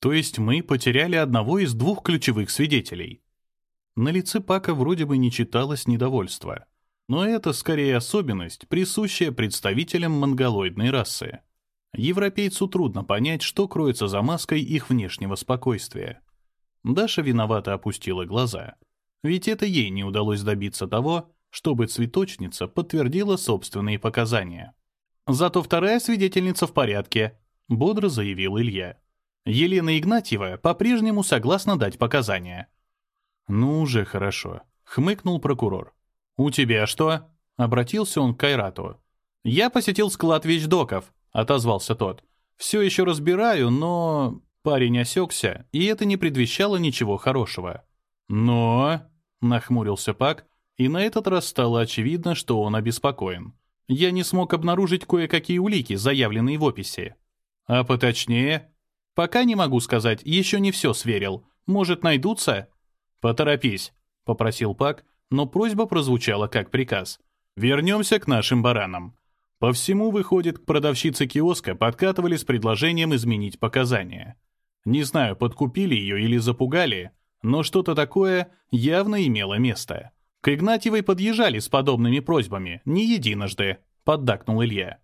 То есть мы потеряли одного из двух ключевых свидетелей. На лице Пака вроде бы не читалось недовольства. Но это скорее особенность, присущая представителям монголоидной расы. Европейцу трудно понять, что кроется за маской их внешнего спокойствия. Даша виновато опустила глаза. Ведь это ей не удалось добиться того, чтобы цветочница подтвердила собственные показания. «Зато вторая свидетельница в порядке», — бодро заявил Илья. «Елена Игнатьева по-прежнему согласна дать показания». «Ну, уже хорошо», — хмыкнул прокурор. «У тебя что?» — обратился он к Кайрату. «Я посетил склад вещдоков», — отозвался тот. «Все еще разбираю, но...» Парень осекся, и это не предвещало ничего хорошего. «Но...» — нахмурился Пак, и на этот раз стало очевидно, что он обеспокоен. «Я не смог обнаружить кое-какие улики, заявленные в описи». «А поточнее?» «Пока не могу сказать, еще не все сверил. Может, найдутся?» «Поторопись», — попросил Пак, но просьба прозвучала как приказ. «Вернемся к нашим баранам». По всему, выходит, к продавщице киоска подкатывали с предложением изменить показания. Не знаю, подкупили ее или запугали, но что-то такое явно имело место. К Игнатьевой подъезжали с подобными просьбами, не единожды, поддакнул Илья.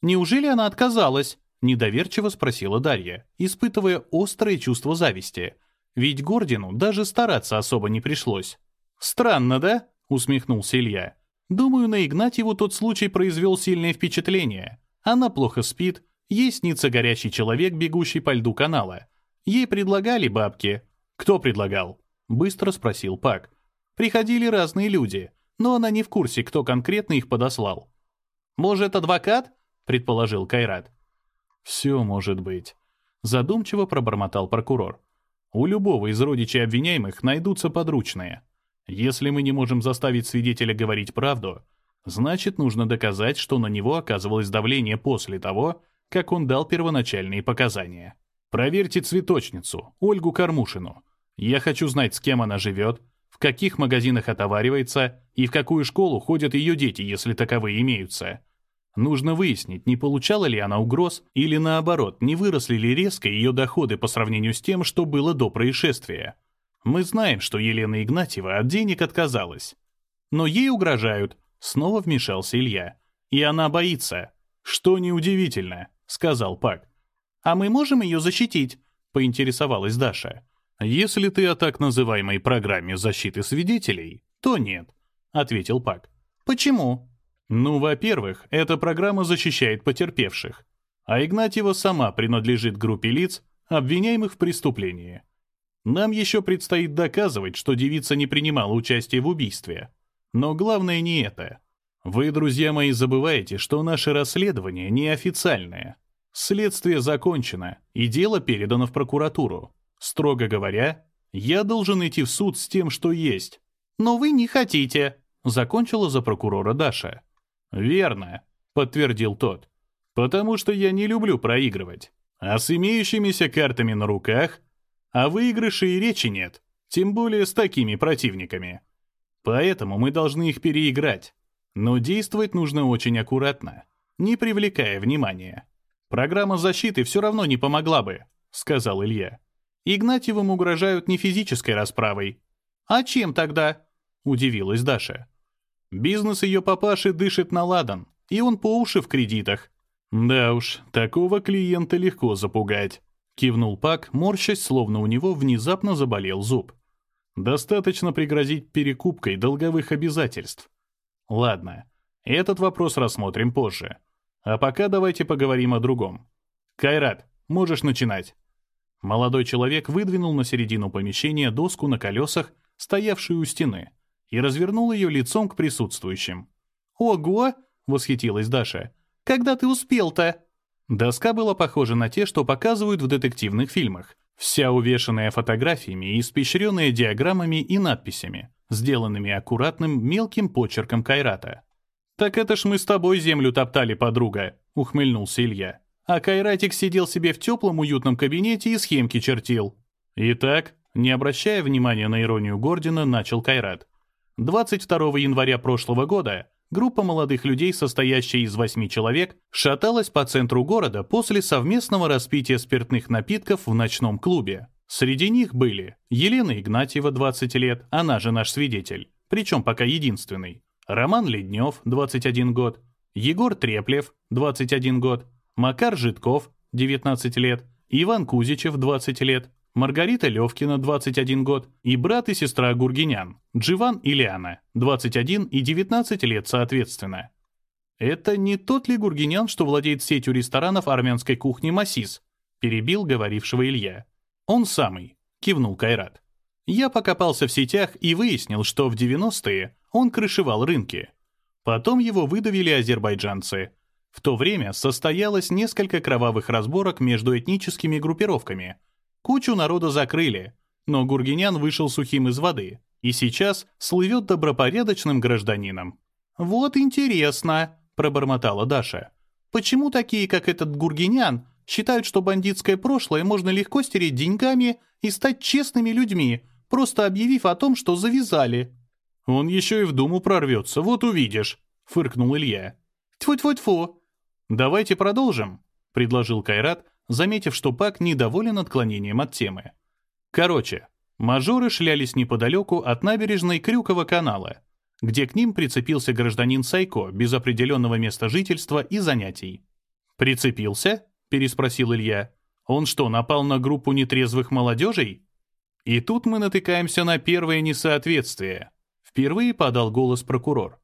«Неужели она отказалась?» — недоверчиво спросила Дарья, испытывая острое чувство зависти. Ведь Гордину даже стараться особо не пришлось. «Странно, да?» — усмехнулся Илья. «Думаю, на Игнатьеву тот случай произвел сильное впечатление. Она плохо спит, ей снится горячий человек, бегущий по льду канала. Ей предлагали бабки, «Кто предлагал?» — быстро спросил Пак. «Приходили разные люди, но она не в курсе, кто конкретно их подослал». «Может, адвокат?» — предположил Кайрат. «Все может быть», — задумчиво пробормотал прокурор. «У любого из родичей обвиняемых найдутся подручные. Если мы не можем заставить свидетеля говорить правду, значит, нужно доказать, что на него оказывалось давление после того, как он дал первоначальные показания. Проверьте цветочницу, Ольгу Кормушину. Я хочу знать, с кем она живет, в каких магазинах отоваривается и в какую школу ходят ее дети, если таковые имеются. Нужно выяснить, не получала ли она угроз или, наоборот, не выросли ли резко ее доходы по сравнению с тем, что было до происшествия. Мы знаем, что Елена Игнатьева от денег отказалась. Но ей угрожают, снова вмешался Илья. И она боится. Что неудивительно, сказал Пак. А мы можем ее защитить? поинтересовалась Даша. «Если ты о так называемой программе защиты свидетелей, то нет», — ответил Пак. «Почему?» «Ну, во-первых, эта программа защищает потерпевших, а Игнатьева сама принадлежит группе лиц, обвиняемых в преступлении. Нам еще предстоит доказывать, что девица не принимала участие в убийстве. Но главное не это. Вы, друзья мои, забываете, что наше расследование неофициальное. Следствие закончено, и дело передано в прокуратуру. Строго говоря, я должен идти в суд с тем, что есть. Но вы не хотите, закончила за прокурора Даша. Верно, подтвердил тот. Потому что я не люблю проигрывать. А с имеющимися картами на руках о выигрыше и речи нет, тем более с такими противниками. Поэтому мы должны их переиграть. Но действовать нужно очень аккуратно, не привлекая внимания. Программа защиты все равно не помогла бы, сказал Илья. Игнатьевым угрожают не физической расправой. «А чем тогда?» — удивилась Даша. «Бизнес ее папаши дышит на ладан, и он по уши в кредитах». «Да уж, такого клиента легко запугать», — кивнул Пак, морщась, словно у него внезапно заболел зуб. «Достаточно пригрозить перекупкой долговых обязательств». «Ладно, этот вопрос рассмотрим позже. А пока давайте поговорим о другом. Кайрат, можешь начинать». Молодой человек выдвинул на середину помещения доску на колесах, стоявшую у стены, и развернул ее лицом к присутствующим. «Ого!» — восхитилась Даша. «Когда ты успел-то?» Доска была похожа на те, что показывают в детективных фильмах, вся увешанная фотографиями и испещренная диаграммами и надписями, сделанными аккуратным мелким почерком Кайрата. «Так это ж мы с тобой землю топтали, подруга», — ухмыльнулся Илья а Кайратик сидел себе в теплом уютном кабинете и схемки чертил. Итак, не обращая внимания на иронию Гордина, начал Кайрат. 22 января прошлого года группа молодых людей, состоящая из восьми человек, шаталась по центру города после совместного распития спиртных напитков в ночном клубе. Среди них были Елена Игнатьева, 20 лет, она же наш свидетель, причем пока единственный, Роман Леднев, 21 год, Егор Треплев, 21 год, Макар Житков, 19 лет, Иван Кузичев, 20 лет, Маргарита Левкина, 21 год, и брат и сестра Гургинян, Дживан и Лиана, 21 и 19 лет соответственно. «Это не тот ли Гургинян, что владеет сетью ресторанов армянской кухни «Массис»?» перебил говорившего Илья. «Он самый», — кивнул Кайрат. Я покопался в сетях и выяснил, что в 90-е он крышевал рынки. Потом его выдавили азербайджанцы. В то время состоялось несколько кровавых разборок между этническими группировками. Кучу народа закрыли, но Гургинян вышел сухим из воды и сейчас слывет добропорядочным гражданином. «Вот интересно», — пробормотала Даша. «Почему такие, как этот Гургинян, считают, что бандитское прошлое можно легко стереть деньгами и стать честными людьми, просто объявив о том, что завязали. «Он еще и в Думу прорвется, вот увидишь», — фыркнул Илья. «Тьфу-тьфу-тьфу». «Давайте продолжим», — предложил Кайрат, заметив, что Пак недоволен отклонением от темы. Короче, мажоры шлялись неподалеку от набережной Крюкова канала, где к ним прицепился гражданин Сайко без определенного места жительства и занятий. «Прицепился?» переспросил Илья. «Он что, напал на группу нетрезвых молодежей?» И тут мы натыкаемся на первое несоответствие. Впервые подал голос прокурор.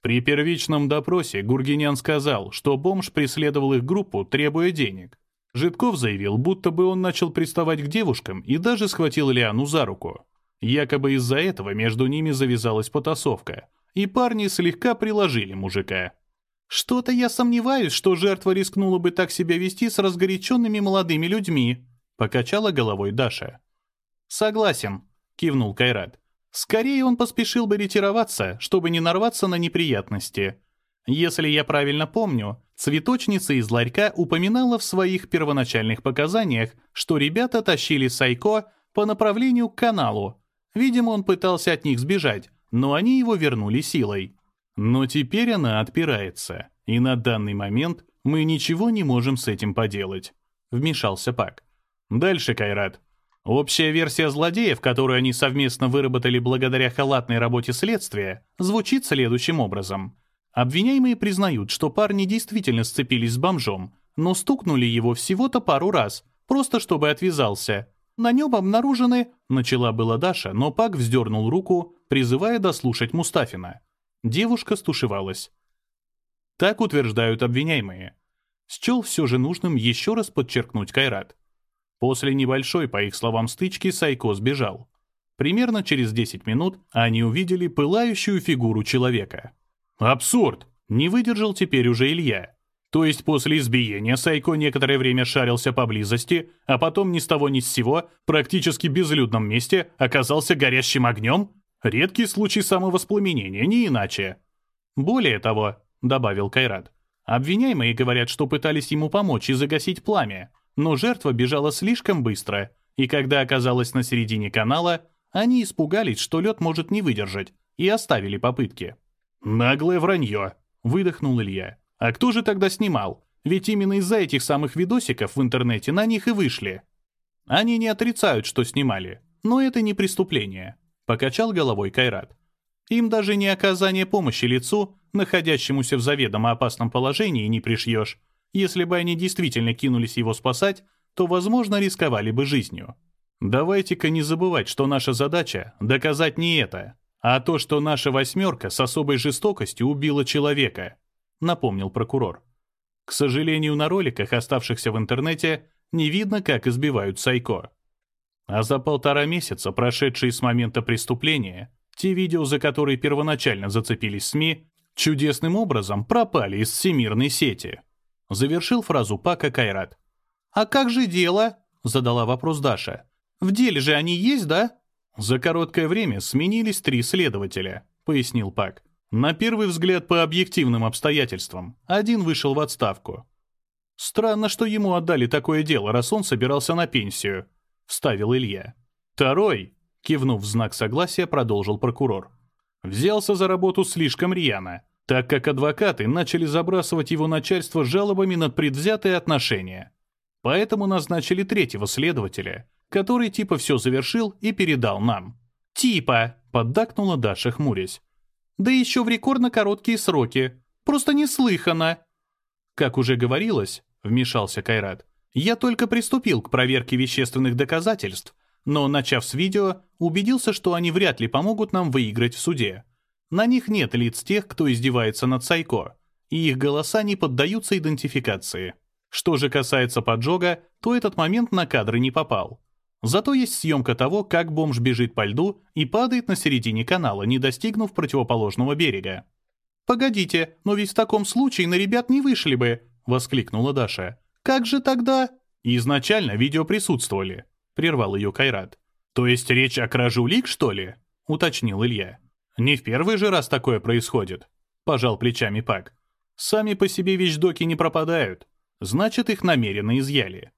При первичном допросе Гургинян сказал, что бомж преследовал их группу, требуя денег. Житков заявил, будто бы он начал приставать к девушкам и даже схватил Лиану за руку. Якобы из-за этого между ними завязалась потасовка, и парни слегка приложили мужика. «Что-то я сомневаюсь, что жертва рискнула бы так себя вести с разгоряченными молодыми людьми», — покачала головой Даша. «Согласен», — кивнул Кайрат. «Скорее он поспешил бы ретироваться, чтобы не нарваться на неприятности. Если я правильно помню, цветочница из ларька упоминала в своих первоначальных показаниях, что ребята тащили Сайко по направлению к каналу. Видимо, он пытался от них сбежать, но они его вернули силой. Но теперь она отпирается, и на данный момент мы ничего не можем с этим поделать», — вмешался Пак. «Дальше, Кайрат. Общая версия злодеев, которую они совместно выработали благодаря халатной работе следствия, звучит следующим образом. Обвиняемые признают, что парни действительно сцепились с бомжом, но стукнули его всего-то пару раз, просто чтобы отвязался. На нем обнаружены... Начала была Даша, но Пак вздернул руку, призывая дослушать Мустафина. Девушка стушевалась. Так утверждают обвиняемые. Счел все же нужным еще раз подчеркнуть Кайрат. После небольшой, по их словам, стычки Сайко сбежал. Примерно через 10 минут они увидели пылающую фигуру человека. «Абсурд!» — не выдержал теперь уже Илья. То есть после избиения Сайко некоторое время шарился поблизости, а потом ни с того ни с сего, практически безлюдном месте, оказался горящим огнем? Редкий случай самовоспламенения, не иначе. Более того, добавил Кайрат, обвиняемые говорят, что пытались ему помочь и загасить пламя, но жертва бежала слишком быстро, и когда оказалась на середине канала, они испугались, что лед может не выдержать, и оставили попытки. «Наглое вранье», — выдохнул Илья. «А кто же тогда снимал? Ведь именно из-за этих самых видосиков в интернете на них и вышли». Они не отрицают, что снимали, но это не преступление. Покачал головой Кайрат. Им даже не оказание помощи лицу, находящемуся в заведомо опасном положении, не пришьешь. Если бы они действительно кинулись его спасать, то, возможно, рисковали бы жизнью. Давайте-ка не забывать, что наша задача — доказать не это, а то, что наша «восьмерка» с особой жестокостью убила человека, напомнил прокурор. К сожалению, на роликах, оставшихся в интернете, не видно, как избивают Сайко. А за полтора месяца, прошедшие с момента преступления, те видео, за которые первоначально зацепились СМИ, чудесным образом пропали из всемирной сети. Завершил фразу Пака Кайрат. «А как же дело?» — задала вопрос Даша. «В деле же они есть, да?» «За короткое время сменились три следователя», — пояснил Пак. «На первый взгляд по объективным обстоятельствам. Один вышел в отставку. Странно, что ему отдали такое дело, раз он собирался на пенсию. — вставил Илья. «Второй», — кивнув в знак согласия, продолжил прокурор. «Взялся за работу слишком рьяно. так как адвокаты начали забрасывать его начальство жалобами на предвзятые отношения. Поэтому назначили третьего следователя, который типа все завершил и передал нам. «Типа», — поддакнула Даша, хмурясь. «Да еще в рекордно короткие сроки. Просто неслыханно». «Как уже говорилось», — вмешался Кайрат, «я только приступил к проверке вещественных доказательств, но, начав с видео, убедился, что они вряд ли помогут нам выиграть в суде. На них нет лиц тех, кто издевается над Сайко, и их голоса не поддаются идентификации. Что же касается поджога, то этот момент на кадры не попал. Зато есть съемка того, как бомж бежит по льду и падает на середине канала, не достигнув противоположного берега. «Погодите, но ведь в таком случае на ребят не вышли бы!» — воскликнула Даша. «Как же тогда?» «Изначально видео присутствовали», — прервал ее Кайрат. «То есть речь о краже улик, что ли?» — уточнил Илья. «Не в первый же раз такое происходит», — пожал плечами Пак. «Сами по себе вещдоки не пропадают. Значит, их намеренно изъяли.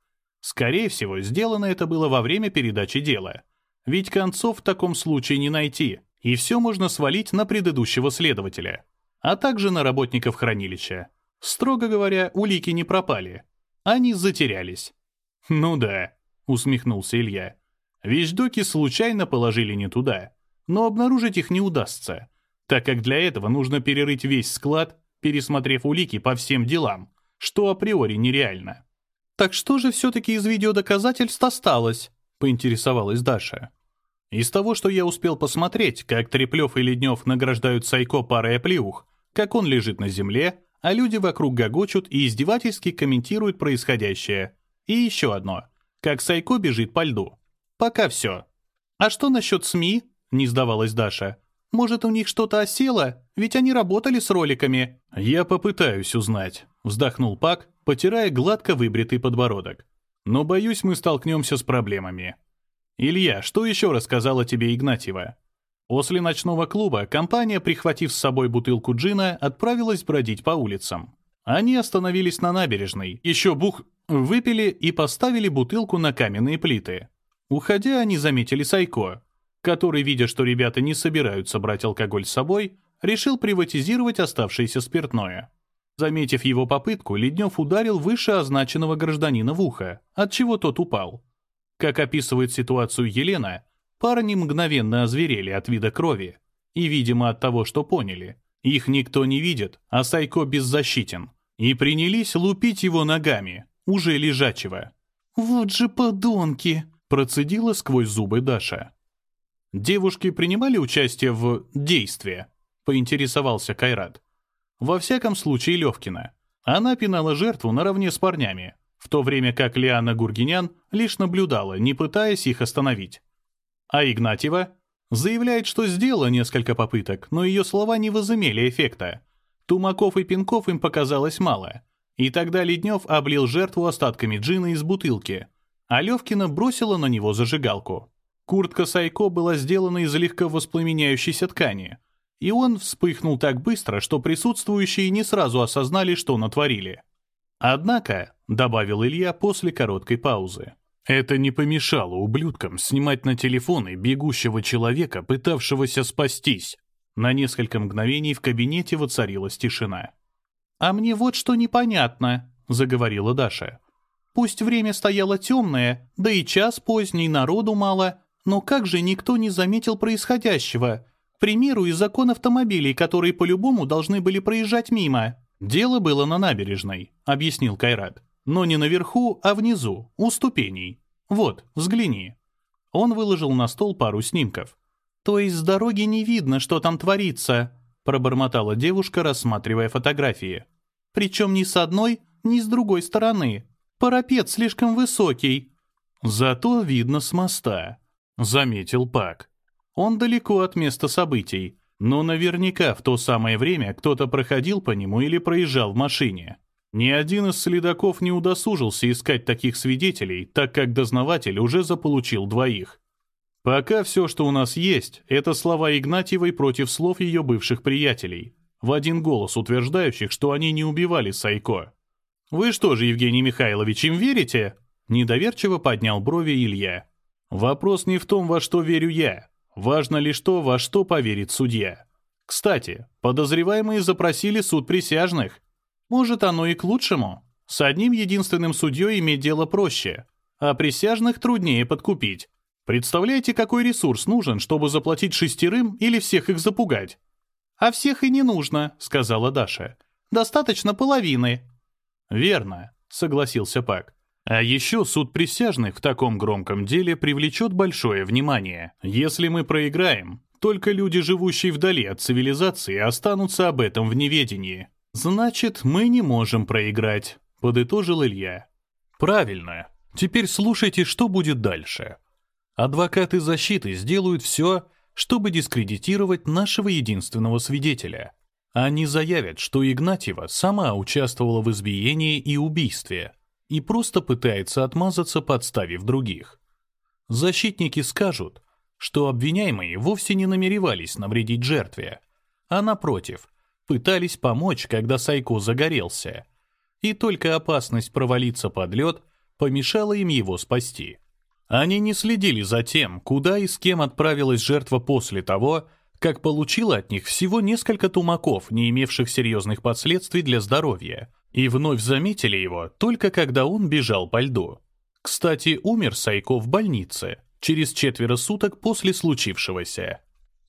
Скорее всего, сделано это было во время передачи дела. Ведь концов в таком случае не найти, и все можно свалить на предыдущего следователя, а также на работников хранилища. Строго говоря, улики не пропали. Они затерялись. «Ну да», — усмехнулся Илья. «Вещдоки случайно положили не туда, но обнаружить их не удастся, так как для этого нужно перерыть весь склад, пересмотрев улики по всем делам, что априори нереально». «Так что же все-таки из видеодоказательств осталось?» — поинтересовалась Даша. «Из того, что я успел посмотреть, как Треплев и Леднев награждают Сайко парой оплеух, как он лежит на земле, а люди вокруг гогочут и издевательски комментируют происходящее. И еще одно. Как Сайко бежит по льду. Пока все. «А что насчет СМИ?» — не сдавалась Даша. «Может, у них что-то осело? Ведь они работали с роликами». «Я попытаюсь узнать», — вздохнул Пак, потирая гладко выбритый подбородок. «Но, боюсь, мы столкнемся с проблемами». «Илья, что еще рассказала тебе Игнатьева?» После ночного клуба компания, прихватив с собой бутылку джина, отправилась бродить по улицам. Они остановились на набережной, еще бух... выпили и поставили бутылку на каменные плиты. Уходя, они заметили Сайко, который, видя, что ребята не собираются брать алкоголь с собой, решил приватизировать оставшееся спиртное. Заметив его попытку, Леднев ударил выше означенного гражданина в ухо, отчего тот упал. Как описывает ситуацию Елена, Парни мгновенно озверели от вида крови. И, видимо, от того, что поняли. Их никто не видит, а Сайко беззащитен. И принялись лупить его ногами, уже лежачего. «Вот же подонки!» — процедила сквозь зубы Даша. «Девушки принимали участие в действии?» — поинтересовался Кайрат. Во всяком случае, Левкина. Она пинала жертву наравне с парнями, в то время как Лиана Гургинян лишь наблюдала, не пытаясь их остановить. А Игнатьева заявляет, что сделала несколько попыток, но ее слова не возымели эффекта. Тумаков и пинков им показалось мало. И тогда Леднев облил жертву остатками джина из бутылки, а Левкина бросила на него зажигалку. Куртка Сайко была сделана из легко воспламеняющейся ткани, и он вспыхнул так быстро, что присутствующие не сразу осознали, что натворили. «Однако», — добавил Илья после короткой паузы, это не помешало ублюдкам снимать на телефоны бегущего человека, пытавшегося спастись. На несколько мгновений в кабинете воцарилась тишина. «А мне вот что непонятно», — заговорила Даша. «Пусть время стояло темное, да и час поздний, народу мало, но как же никто не заметил происходящего? К примеру, из закон автомобилей, которые по-любому должны были проезжать мимо». «Дело было на набережной», — объяснил Кайрат. Но не наверху, а внизу, у ступеней. Вот, взгляни. Он выложил на стол пару снимков. «То есть с дороги не видно, что там творится», пробормотала девушка, рассматривая фотографии. «Причем ни с одной, ни с другой стороны. Парапет слишком высокий». «Зато видно с моста», — заметил Пак. «Он далеко от места событий, но наверняка в то самое время кто-то проходил по нему или проезжал в машине. Ни один из следаков не удосужился искать таких свидетелей, так как дознаватель уже заполучил двоих. Пока все, что у нас есть, это слова Игнатьевой против слов ее бывших приятелей, в один голос утверждающих, что они не убивали Сайко. «Вы что же, Евгений Михайлович, им верите?» Недоверчиво поднял брови Илья. «Вопрос не в том, во что верю я. Важно лишь то, во что поверит судья. Кстати, подозреваемые запросили суд присяжных. Может, оно и к лучшему. С одним единственным судьей иметь дело проще, а присяжных труднее подкупить. Представляете, какой ресурс нужен, чтобы заплатить шестерым или всех их запугать? «А всех и не нужно», — сказала Даша. «Достаточно половины». «Верно», — согласился Пак. «А еще суд присяжных в таком громком деле привлечет большое внимание. Если мы проиграем, только люди, живущие вдали от цивилизации, останутся об этом в неведении. Значит, мы не можем проиграть», — подытожил Илья. «Правильно. Теперь слушайте, что будет дальше. Адвокаты защиты сделают все, чтобы дискредитировать нашего единственного свидетеля. Они заявят, что Игнатьева сама участвовала в избиении и убийстве и просто пытается отмазаться, подставив других. Защитники скажут, что обвиняемые вовсе не намеревались навредить жертве, а напротив, пытались помочь, когда Сайко загорелся, и только опасность провалиться под лед помешала им его спасти. Они не следили за тем, куда и с кем отправилась жертва после того, как получила от них всего несколько тумаков, не имевших серьезных последствий для здоровья, и вновь заметили его только когда он бежал по льду. Кстати, умер Сайко в больнице, через четверо суток после случившегося.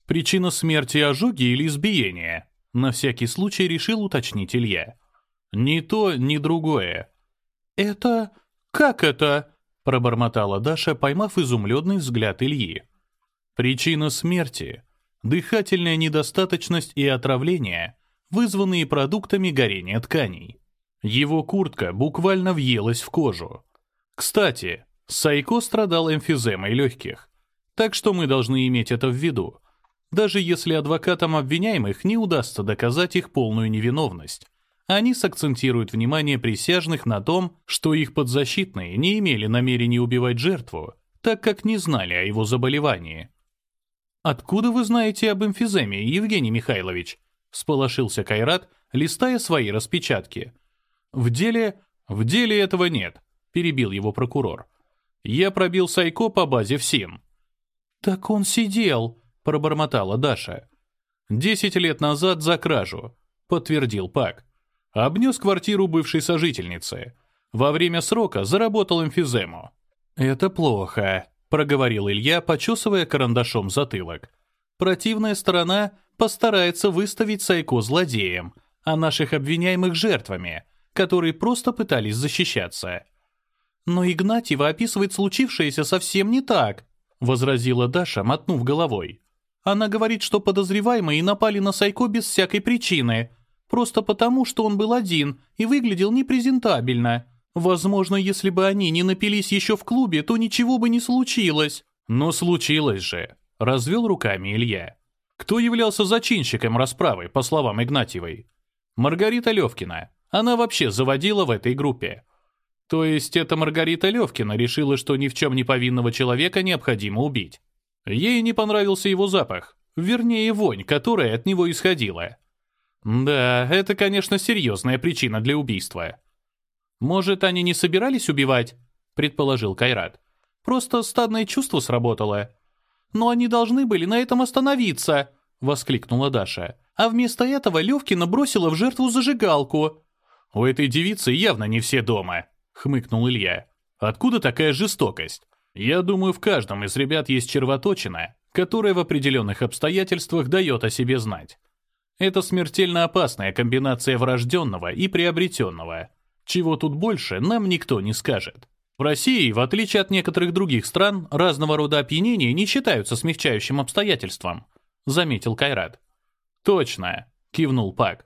Причина смерти ожоги или избиения? На всякий случай решил уточнить Илья. Ни то, ни другое. «Это... как это?» пробормотала Даша, поймав изумленный взгляд Ильи. Причина смерти — дыхательная недостаточность и отравление, вызванные продуктами горения тканей. Его куртка буквально въелась в кожу. Кстати, Сайко страдал эмфиземой легких, так что мы должны иметь это в виду, даже если адвокатам обвиняемых не удастся доказать их полную невиновность. Они сакцентируют внимание присяжных на том, что их подзащитные не имели намерения убивать жертву, так как не знали о его заболевании. «Откуда вы знаете об эмфиземе, Евгений Михайлович?» — сполошился Кайрат, листая свои распечатки. «В деле... в деле этого нет», — перебил его прокурор. «Я пробил Сайко по базе ФСИН». «Так он сидел», — пробормотала Даша. «Десять лет назад за кражу», — подтвердил Пак. Обнес квартиру бывшей сожительницы. Во время срока заработал эмфизему. «Это плохо», — проговорил Илья, почесывая карандашом затылок. «Противная сторона постарается выставить Сайко злодеем, а наших обвиняемых жертвами, которые просто пытались защищаться». «Но Игнатьева описывает случившееся совсем не так», — возразила Даша, мотнув головой. «Она говорит, что подозреваемые напали на Сайко без всякой причины, Просто потому, что он был один и выглядел непрезентабельно. Возможно, если бы они не напились еще в клубе, то ничего бы не случилось. Но случилось же. Развел руками Илья. Кто являлся зачинщиком расправы, по словам Игнатьевой? Маргарита Левкина. Она вообще заводила в этой группе. То есть эта Маргарита Левкина решила, что ни в чем не повинного человека необходимо убить. Ей не понравился его запах, вернее вонь, которая от него исходила. Да, это, конечно, серьезная причина для убийства. Может, они не собирались убивать? Предположил Кайрат. Просто стадное чувство сработало. Но они должны были на этом остановиться, воскликнула Даша. А вместо этого Левкина бросила в жертву зажигалку. У этой девицы явно не все дома, хмыкнул Илья. Откуда такая жестокость? Я думаю, в каждом из ребят есть червоточина, которая в определенных обстоятельствах дает о себе знать. Это смертельно опасная комбинация врожденного и приобретенного. Чего тут больше, нам никто не скажет. В России, в отличие от некоторых других стран, разного рода опьянения не считаются смягчающим обстоятельством, заметил Кайрат. Точно, кивнул Пак.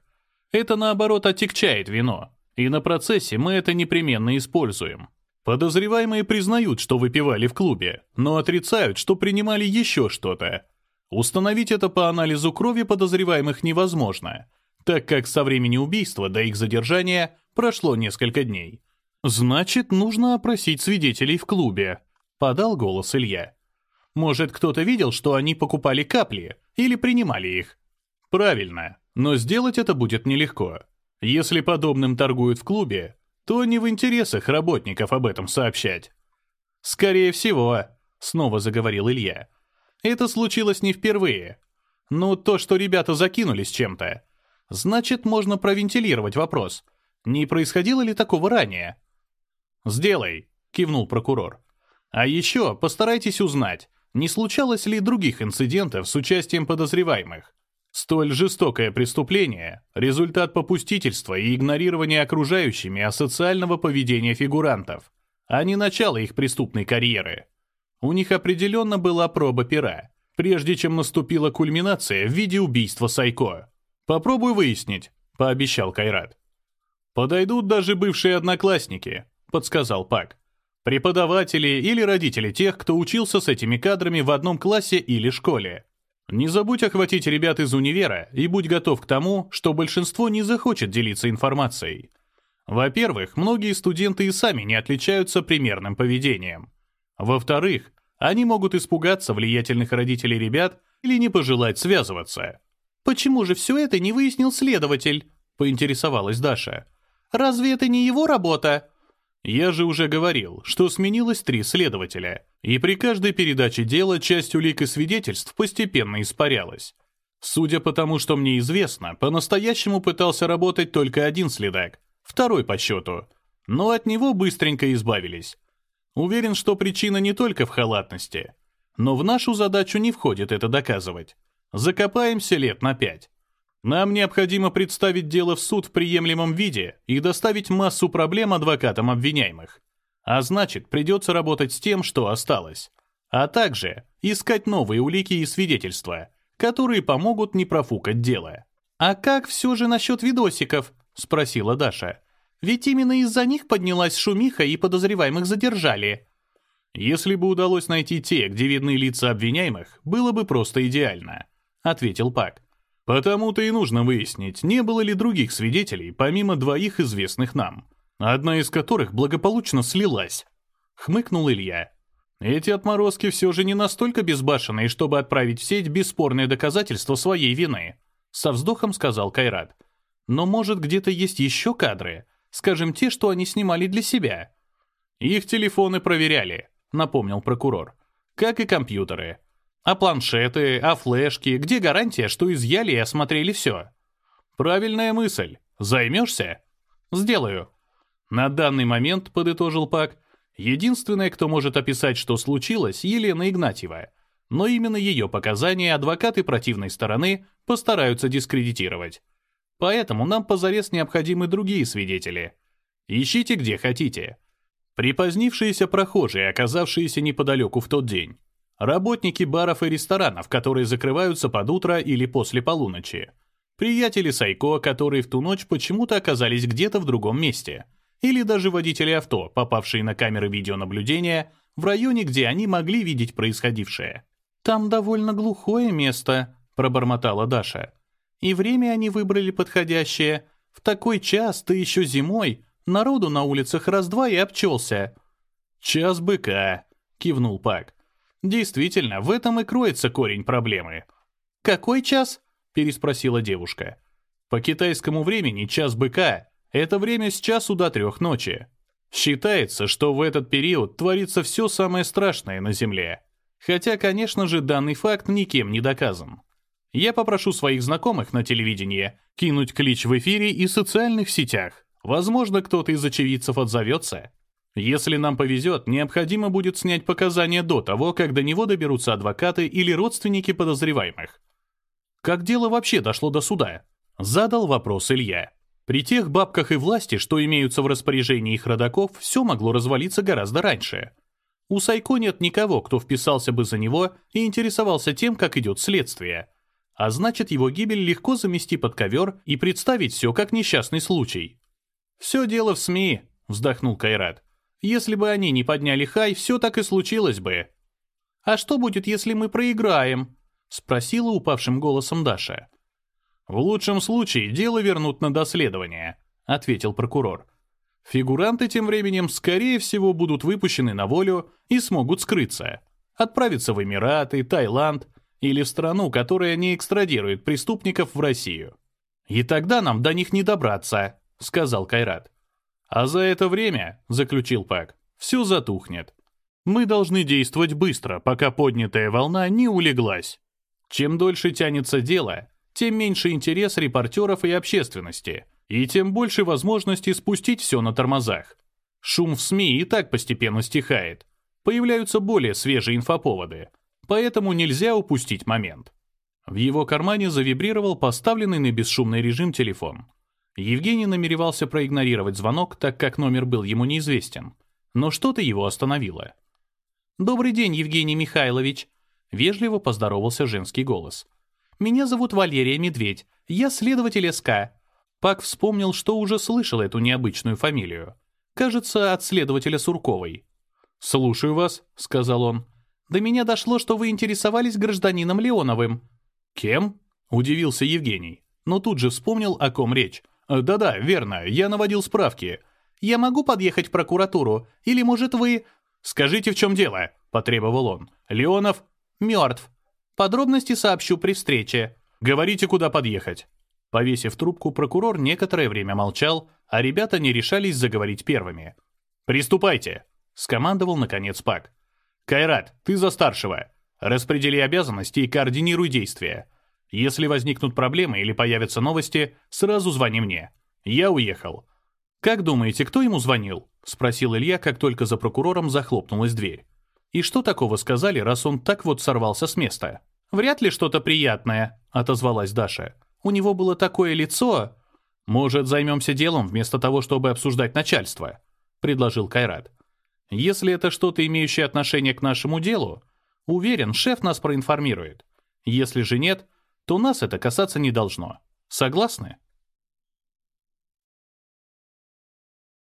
Это наоборот отягчает вино, и на процессе мы это непременно используем. Подозреваемые признают, что выпивали в клубе, но отрицают, что принимали еще что-то, Установить это по анализу крови подозреваемых невозможно, так как со времени убийства до их задержания прошло несколько дней. «Значит, нужно опросить свидетелей в клубе», — подал голос Илья. «Может, кто-то видел, что они покупали капли или принимали их?» «Правильно, но сделать это будет нелегко. Если подобным торгуют в клубе, то не в интересах работников об этом сообщать». «Скорее всего», — снова заговорил Илья, — это случилось не впервые. Ну, то, что ребята закинулись чем-то. Значит, можно провентилировать вопрос. Не происходило ли такого ранее? «Сделай», — кивнул прокурор. «А еще постарайтесь узнать, не случалось ли других инцидентов с участием подозреваемых. Столь жестокое преступление – результат попустительства и игнорирования окружающими асоциального поведения фигурантов, а не начало их преступной карьеры. У них определенно была проба пера, прежде чем наступила кульминация в виде убийства Сайко. «Попробуй выяснить», – пообещал Кайрат. «Подойдут даже бывшие одноклассники», – подсказал Пак. «Преподаватели или родители тех, кто учился с этими кадрами в одном классе или школе. Не забудь охватить ребят из универа и будь готов к тому, что большинство не захочет делиться информацией. Во-первых, многие студенты и сами не отличаются примерным поведением. Во-вторых, они могут испугаться влиятельных родителей ребят или не пожелать связываться. «Почему же все это не выяснил следователь?» — поинтересовалась Даша. «Разве это не его работа?» Я же уже говорил, что сменилось три следователя, и при каждой передаче дела часть улик и свидетельств постепенно испарялась. Судя по тому, что мне известно, по-настоящему пытался работать только один следак, второй по счету, но от него быстренько избавились. Уверен, что причина не только в халатности, но в нашу задачу не входит это доказывать. Закопаемся лет на пять. Нам необходимо представить дело в суд в приемлемом виде и доставить массу проблем адвокатам обвиняемых. А значит, придется работать с тем, что осталось. А также искать новые улики и свидетельства, которые помогут не профукать дело. «А как все же насчет видосиков?» — спросила Даша. «Ведь именно из-за них поднялась шумиха и подозреваемых задержали». «Если бы удалось найти те, где видны лица обвиняемых, было бы просто идеально», — ответил Пак. Потому-то и нужно выяснить, не было ли других свидетелей, помимо двоих известных нам, одна из которых благополучно слилась. Хмыкнул Илья. Эти отморозки все же не настолько безбашенные, чтобы отправить в сеть бесспорные доказательства своей вины. Со вздохом сказал Кайрат. Но может где-то есть еще кадры? Скажем, те, что они снимали для себя. Их телефоны проверяли, напомнил прокурор. Как и компьютеры. А планшеты, а флешки, где гарантия, что изъяли и осмотрели все? Правильная мысль. Займешься? Сделаю. На данный момент, подытожил Пак, единственная, кто может описать, что случилось, Елена Игнатьева. Но именно ее показания адвокаты противной стороны постараются дискредитировать. Поэтому нам позарез необходимы другие свидетели. Ищите где хотите. Припозднившиеся прохожие, оказавшиеся неподалеку в тот день. Работники баров и ресторанов, которые закрываются под утро или после полуночи. Приятели Сайко, которые в ту ночь почему-то оказались где-то в другом месте. Или даже водители авто, попавшие на камеры видеонаблюдения в районе, где они могли видеть происходившее. «Там довольно глухое место», — пробормотала Даша. «И время они выбрали подходящее. В такой час, ты еще зимой, народу на улицах раз-два и обчелся». «Час быка», — кивнул Пак. Действительно, в этом и кроется корень проблемы. «Какой час?» — переспросила девушка. «По китайскому времени час быка — это время с часу до трех ночи. Считается, что в этот период творится все самое страшное на Земле. Хотя, конечно же, данный факт никем не доказан. Я попрошу своих знакомых на телевидении кинуть клич в эфире и социальных сетях. Возможно, кто-то из очевидцев отзовется. Если нам повезет, необходимо будет снять показания до того, как до него доберутся адвокаты или родственники подозреваемых. Как дело вообще дошло до суда? Задал вопрос Илья. При тех бабках и власти, что имеются в распоряжении их родаков, все могло развалиться гораздо раньше. У Сайко нет никого, кто вписался бы за него и интересовался тем, как идет следствие. А значит, его гибель легко замести под ковер и представить все как несчастный случай. «Все дело в СМИ», — вздохнул Кайрат. Если бы они не подняли хай, все так и случилось бы. «А что будет, если мы проиграем?» — спросила упавшим голосом Даша. «В лучшем случае дело вернут на доследование», — ответил прокурор. «Фигуранты тем временем, скорее всего, будут выпущены на волю и смогут скрыться. Отправиться в Эмираты, Таиланд или в страну, которая не экстрадирует преступников в Россию. И тогда нам до них не добраться», — сказал Кайрат. А за это время, заключил Пак, все затухнет. Мы должны действовать быстро, пока поднятая волна не улеглась. Чем дольше тянется дело, тем меньше интерес репортеров и общественности, и тем больше возможности спустить все на тормозах. Шум в СМИ и так постепенно стихает. Появляются более свежие инфоповоды, поэтому нельзя упустить момент. В его кармане завибрировал поставленный на бесшумный режим телефон. Евгений намеревался проигнорировать звонок, так как номер был ему неизвестен. Но что-то его остановило. «Добрый день, Евгений Михайлович», — вежливо поздоровался женский голос. «Меня зовут Валерия Медведь. Я следователь СК». Пак вспомнил, что уже слышал эту необычную фамилию. Кажется, от следователя Сурковой. «Слушаю вас», — сказал он. «До меня дошло, что вы интересовались гражданином Леоновым». «Кем?» — удивился Евгений. Но тут же вспомнил, о ком речь. «Э, «Да-да, верно, я наводил справки». «Я могу подъехать в прокуратуру? Или, может, вы...» «Скажите, в чем дело?» — потребовал он. «Леонов?» «Мертв. Подробности сообщу при встрече». «Говорите, куда подъехать». Повесив трубку, прокурор некоторое время молчал, а ребята не решались заговорить первыми. «Приступайте!» — скомандовал, наконец, Пак. «Кайрат, ты за старшего. Распредели обязанности и координируй действия. Если возникнут проблемы или появятся новости, сразу звони мне. Я уехал». «Как думаете, кто ему звонил?» — спросил Илья, как только за прокурором захлопнулась дверь. «И что такого сказали, раз он так вот сорвался с места?» «Вряд ли что-то приятное», — отозвалась Даша. «У него было такое лицо...» «Может, займемся делом вместо того, чтобы обсуждать начальство?» — предложил Кайрат. «Если это что-то, имеющее отношение к нашему делу, уверен, шеф нас проинформирует. Если же нет, то нас это касаться не должно. Согласны?»